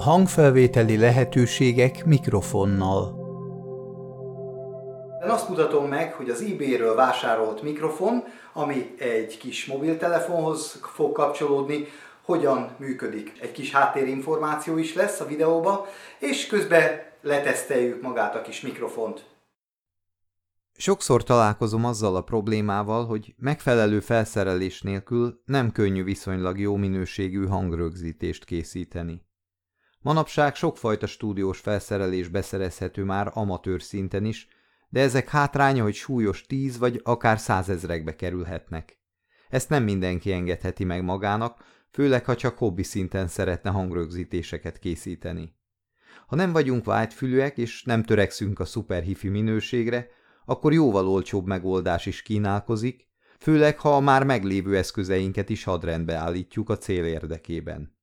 Hangfelvételi lehetőségek mikrofonnal én azt mutatom meg, hogy az eBay-ről vásárolt mikrofon, ami egy kis mobiltelefonhoz fog kapcsolódni, hogyan működik. Egy kis háttérinformáció is lesz a videóba, és közben leteszteljük magát a kis mikrofont. Sokszor találkozom azzal a problémával, hogy megfelelő felszerelés nélkül nem könnyű viszonylag jó minőségű hangrögzítést készíteni. Manapság sokfajta stúdiós felszerelés beszerezhető már amatőr szinten is, de ezek hátránya, hogy súlyos tíz vagy akár százezrekbe kerülhetnek. Ezt nem mindenki engedheti meg magának, főleg ha csak hobbi szinten szeretne hangrögzítéseket készíteni. Ha nem vagyunk vágyfülűek és nem törekszünk a szuperhifi minőségre, akkor jóval olcsóbb megoldás is kínálkozik, főleg ha a már meglévő eszközeinket is hadrendbe állítjuk a cél érdekében.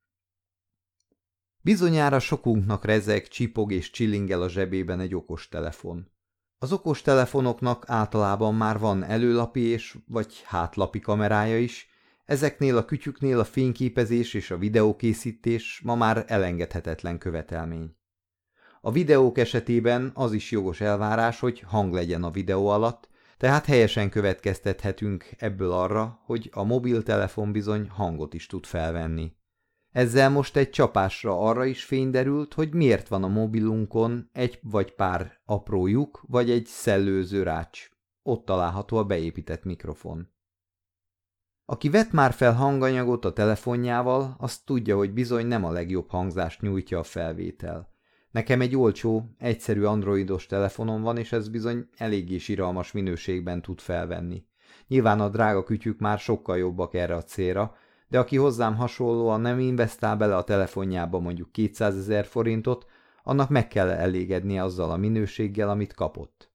Bizonyára sokunknak rezeg, csipog és csillingel a zsebében egy okos telefon. Az okos telefonoknak általában már van előlapi és vagy hátlapi kamerája is, ezeknél a kütyüknél a fényképezés és a videókészítés ma már elengedhetetlen követelmény. A videók esetében az is jogos elvárás, hogy hang legyen a videó alatt, tehát helyesen következtethetünk ebből arra, hogy a mobiltelefon bizony hangot is tud felvenni. Ezzel most egy csapásra arra is fény derült, hogy miért van a mobilunkon egy vagy pár apró lyuk, vagy egy szellőző rács. Ott található a beépített mikrofon. Aki vett már fel hanganyagot a telefonjával, azt tudja, hogy bizony nem a legjobb hangzást nyújtja a felvétel. Nekem egy olcsó, egyszerű androidos telefonom van, és ez bizony eléggé siralmas minőségben tud felvenni. Nyilván a drága kütyük már sokkal jobbak erre a célra, de aki hozzám hasonlóan nem investál bele a telefonjába mondjuk 200 ezer forintot, annak meg kell elégednie azzal a minőséggel, amit kapott.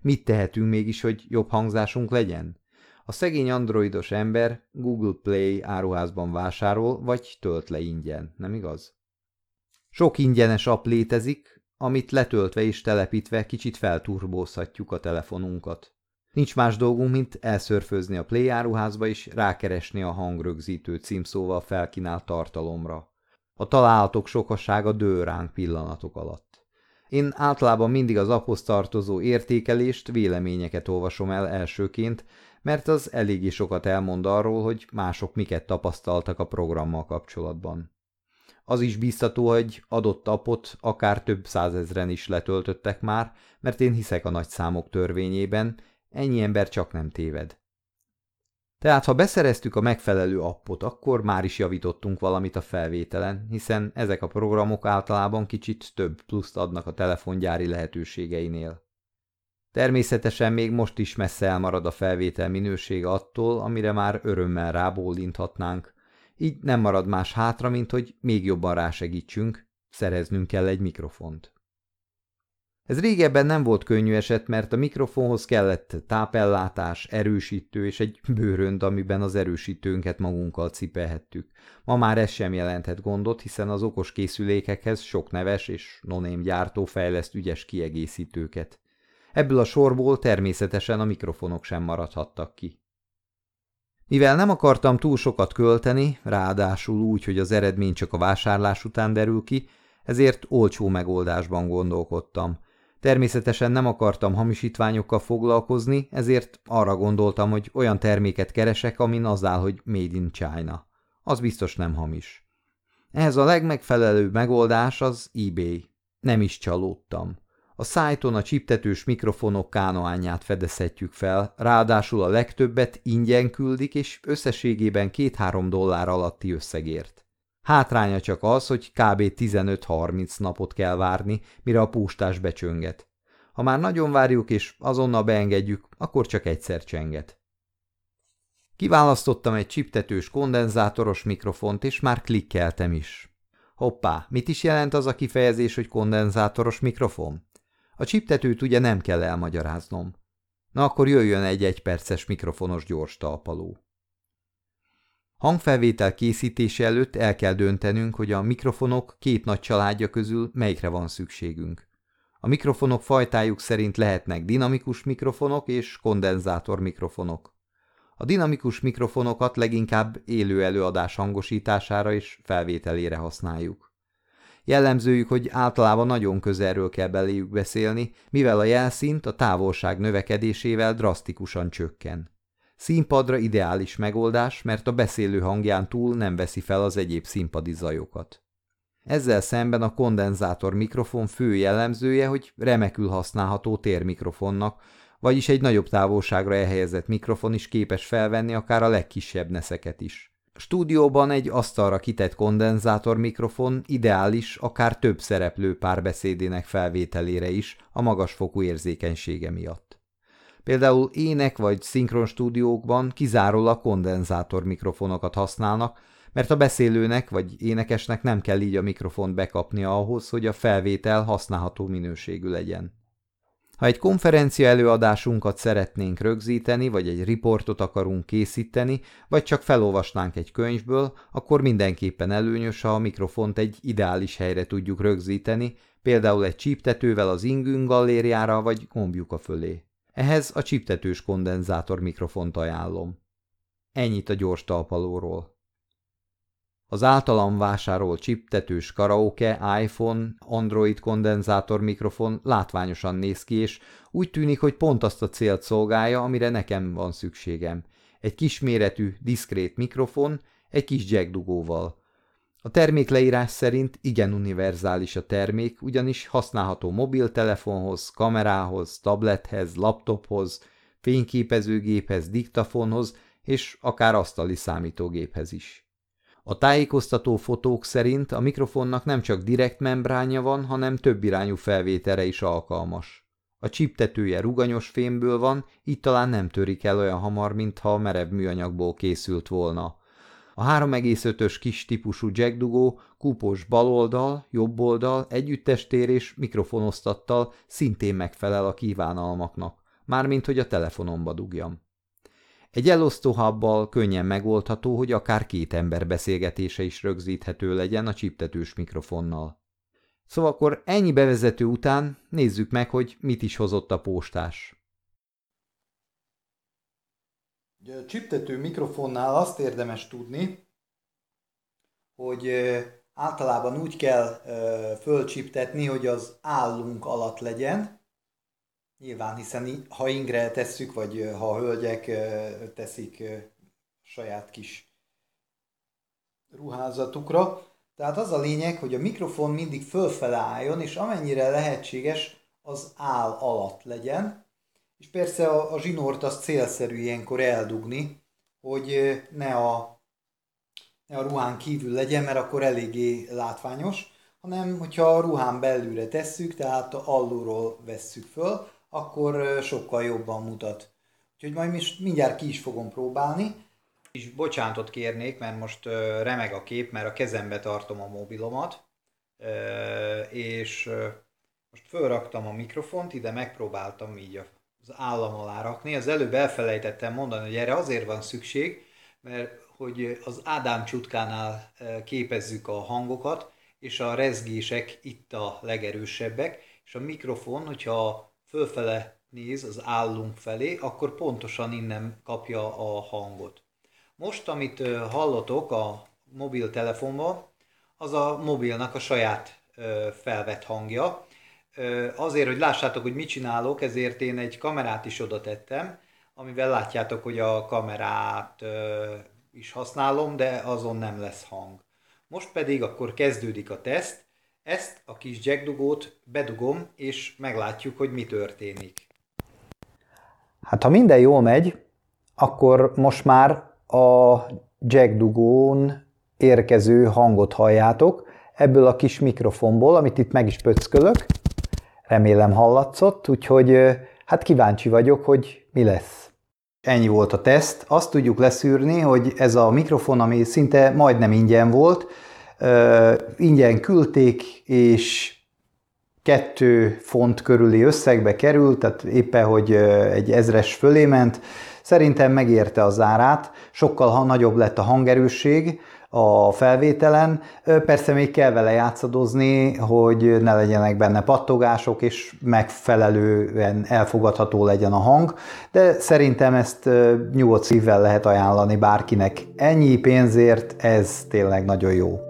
Mit tehetünk mégis, hogy jobb hangzásunk legyen? A szegény androidos ember Google Play áruházban vásárol, vagy tölt le ingyen, nem igaz? Sok ingyenes app létezik, amit letöltve és telepítve kicsit felturbózhatjuk a telefonunkat. Nincs más dolgunk, mint elszörfőzni a Play áruházba és rákeresni a hangrögzítő címszóval felkínált tartalomra. A találatok sokasága dől ránk pillanatok alatt. Én általában mindig az aphoz tartozó értékelést, véleményeket olvasom el elsőként, mert az eléggé sokat elmond arról, hogy mások miket tapasztaltak a programmal kapcsolatban. Az is biztató, hogy adott apot akár több százezren is letöltöttek már, mert én hiszek a nagy számok törvényében, Ennyi ember csak nem téved. Tehát, ha beszereztük a megfelelő appot, akkor már is javítottunk valamit a felvételen, hiszen ezek a programok általában kicsit több pluszt adnak a telefongyári lehetőségeinél. Természetesen még most is messze elmarad a felvétel minősége attól, amire már örömmel rábólinthatnánk, így nem marad más hátra, mint hogy még jobban rásegítsünk, szereznünk kell egy mikrofont. Ez régebben nem volt könnyű eset, mert a mikrofonhoz kellett tápellátás, erősítő és egy bőrönd, amiben az erősítőnket magunkkal cipelhettük. Ma már ez sem jelenthet gondot, hiszen az okos készülékekhez sok neves és noném gyártó fejleszt ügyes kiegészítőket. Ebből a sorból természetesen a mikrofonok sem maradhattak ki. Mivel nem akartam túl sokat költeni, ráadásul úgy, hogy az eredmény csak a vásárlás után derül ki, ezért olcsó megoldásban gondolkodtam – Természetesen nem akartam hamisítványokkal foglalkozni, ezért arra gondoltam, hogy olyan terméket keresek, amin az áll, hogy Made in China. Az biztos nem hamis. Ehhez a legmegfelelőbb megoldás az eBay. Nem is csalódtam. A szájton a csiptetős mikrofonok kánoányát fedezhetjük fel, ráadásul a legtöbbet ingyen küldik, és összességében 2-3 dollár alatti összegért. Hátránya csak az, hogy kb. 15-30 napot kell várni, mire a postás becsönget. Ha már nagyon várjuk és azonnal beengedjük, akkor csak egyszer csenget. Kiválasztottam egy csiptetős kondenzátoros mikrofont, és már klikkeltem is. Hoppá, mit is jelent az a kifejezés, hogy kondenzátoros mikrofon? A csiptetőt ugye nem kell elmagyaráznom. Na akkor jöjjön egy egyperces mikrofonos gyors talpaló. Hangfelvétel készítése előtt el kell döntenünk, hogy a mikrofonok két nagy családja közül melyikre van szükségünk. A mikrofonok fajtájuk szerint lehetnek dinamikus mikrofonok és kondenzátor mikrofonok. A dinamikus mikrofonokat leginkább élő előadás hangosítására és felvételére használjuk. Jellemzőjük, hogy általában nagyon közelről kell beléjük beszélni, mivel a jelszint a távolság növekedésével drasztikusan csökken. Színpadra ideális megoldás, mert a beszélő hangján túl nem veszi fel az egyéb színpadi zajokat. Ezzel szemben a kondenzátor mikrofon fő jellemzője, hogy remekül használható térmikrofonnak, vagyis egy nagyobb távolságra elhelyezett mikrofon is képes felvenni akár a legkisebb neszeket is. Stúdióban egy asztalra kitett kondenzátor mikrofon ideális akár több szereplő párbeszédének felvételére is a magasfokú érzékenysége miatt. Például ének vagy szinkron stúdiókban kizárólag kondenzátor mikrofonokat használnak, mert a beszélőnek vagy énekesnek nem kell így a mikrofont bekapnia ahhoz, hogy a felvétel használható minőségű legyen. Ha egy konferencia előadásunkat szeretnénk rögzíteni, vagy egy riportot akarunk készíteni, vagy csak felolvasnánk egy könyvből, akkor mindenképpen előnyös, ha a mikrofont egy ideális helyre tudjuk rögzíteni, például egy csíptetővel az ingünk gallériára, vagy gombjuka fölé. Ehhez a csíptetős kondenzátor mikrofont ajánlom. Ennyit a gyors talpalóról. Az általam vásárolt csiptetős karaoke, iPhone, Android kondenzátor mikrofon látványosan néz ki, és úgy tűnik, hogy pont azt a célt szolgálja, amire nekem van szükségem. Egy kisméretű, diszkrét mikrofon, egy kis jack dugóval. A termékleírás szerint igen univerzális a termék, ugyanis használható mobiltelefonhoz, kamerához, tablethez, laptophoz, fényképezőgéphez, diktafonhoz és akár asztali számítógéphez is. A tájékoztató fotók szerint a mikrofonnak nem csak direkt membránja van, hanem több irányú felvételre is alkalmas. A csiptetője ruganyos fémből van, így talán nem törik el olyan hamar, mintha merev műanyagból készült volna. A 3,5-ös kis típusú jackdugó kúpos baloldal, jobboldal, együttestér és mikrofonosztattal szintén megfelel a kívánalmaknak, mármint hogy a telefonomba dugjam. Egy elosztóhabbal könnyen megoldható, hogy akár két ember beszélgetése is rögzíthető legyen a csiptetős mikrofonnal. Szóval akkor ennyi bevezető után nézzük meg, hogy mit is hozott a postás. A csiptető mikrofonnál azt érdemes tudni, hogy általában úgy kell fölcsiptetni, hogy az állunk alatt legyen, Nyilván, hiszen ha ingre tesszük, vagy ha a hölgyek teszik saját kis ruházatukra. Tehát az a lényeg, hogy a mikrofon mindig fölfele álljon, és amennyire lehetséges, az áll alatt legyen. És persze a, a zsinort az célszerű ilyenkor eldugni, hogy ne a, ne a ruhán kívül legyen, mert akkor eléggé látványos, hanem hogyha a ruhán belülre tesszük, tehát alulról vesszük föl, akkor sokkal jobban mutat. Úgyhogy majd mindjárt ki is fogom próbálni. És bocsánatot kérnék, mert most remeg a kép, mert a kezembe tartom a mobilomat, és most fölraktam a mikrofont, ide megpróbáltam így az állam alá rakni. Az előbb elfelejtettem mondani, hogy erre azért van szükség, mert hogy az Ádám csutkánál képezzük a hangokat, és a rezgések itt a legerősebbek, és a mikrofon, hogyha fölfele néz az állunk felé, akkor pontosan innen kapja a hangot. Most, amit hallotok a mobiltelefonban, az a mobilnak a saját felvett hangja. Azért, hogy lássátok, hogy mit csinálok, ezért én egy kamerát is oda tettem, amivel látjátok, hogy a kamerát is használom, de azon nem lesz hang. Most pedig akkor kezdődik a teszt, ezt a kis jackdugót bedugom, és meglátjuk, hogy mi történik. Hát ha minden jól megy, akkor most már a jackdugón érkező hangot halljátok ebből a kis mikrofonból, amit itt meg is pöckölök. Remélem hallatszott, úgyhogy hát kíváncsi vagyok, hogy mi lesz. Ennyi volt a teszt. Azt tudjuk leszűrni, hogy ez a mikrofon, ami szinte majdnem ingyen volt, ingyen küldték, és kettő font körüli összegbe került, tehát éppen, hogy egy ezres fölé ment. Szerintem megérte az árát, sokkal nagyobb lett a hangerősség a felvételen. Persze még kell vele játszadozni, hogy ne legyenek benne pattogások, és megfelelően elfogadható legyen a hang, de szerintem ezt nyugodt szívvel lehet ajánlani bárkinek. Ennyi pénzért ez tényleg nagyon jó.